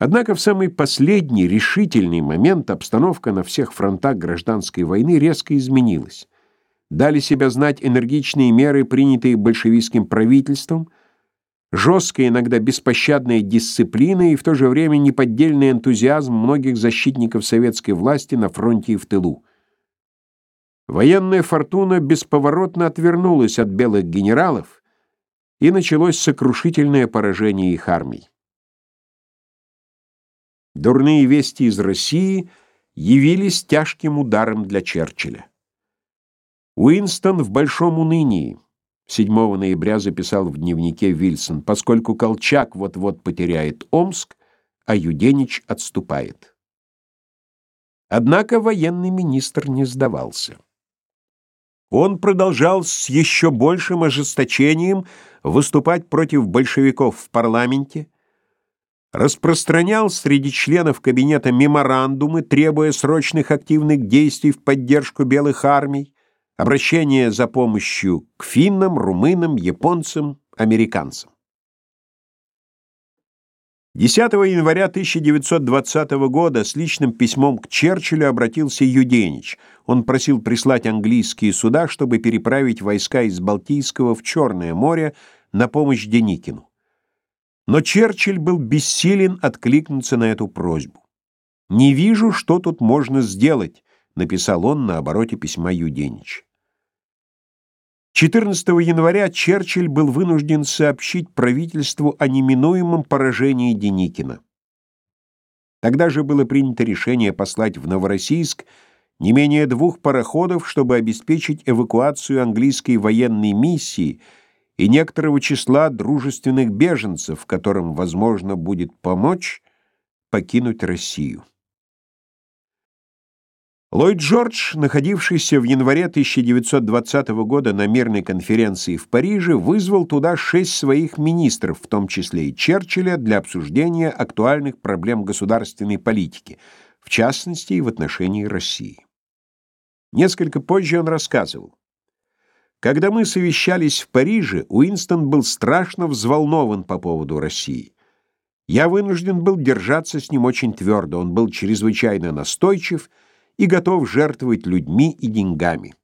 Однако в самый последний решительный момент обстановка на всех фронтах гражданской войны резко изменилась. Дали себя знать энергичные меры, принятые большевистским правительством, жесткая, иногда беспощадная дисциплина и в то же время неподдельный энтузиазм многих защитников советской власти на фронте и в тылу. Военная фортуна бесповоротно отвернулась от белых генералов, и началось сокрушительное поражение их армий. Дурные вести из России явились тяжким ударом для Черчилля. Уинстон в большом унынии. 7 ноября записал в дневнике Вильсон, поскольку Колчак вот-вот потеряет Омск, а Юденич отступает. Однако военный министр не сдавался. Он продолжал с еще большим ожесточением выступать против большевиков в парламенте, распространял среди членов кабинета меморандумы, требуя срочных активных действий в поддержку белых армий, обращения за помощью к финнам, румынам, японцам, американцам. 10 января 1920 года с личным письмом к Черчиллю обратился Юденич. Он просил прислать английские суда, чтобы переправить войска из Балтийского в Черное море на помощь Деникину. Но Черчилль был бессилен откликнуться на эту просьбу. «Не вижу, что тут можно сделать», — написал он на обороте письма Юденич. 14 января Черчилль был вынужден сообщить правительству о неминуемом поражении Деникина. Тогда же было принято решение послать в Новороссийск не менее двух пароходов, чтобы обеспечить эвакуацию английской военной миссии — и некоторого числа дружественных беженцев, которым, возможно, будет помочь покинуть Россию. Ллойд Джордж, находившийся в январе 1920 года на мирной конференции в Париже, вызвал туда шесть своих министров, в том числе и Черчилля, для обсуждения актуальных проблем государственной политики, в частности и в отношении России. Несколько позже он рассказывал. Когда мы совещались в Париже, Уинстон был страшно взволнован по поводу России. Я вынужден был держаться с ним очень твердо, он был чрезвычайно настойчив и готов жертвовать людьми и деньгами.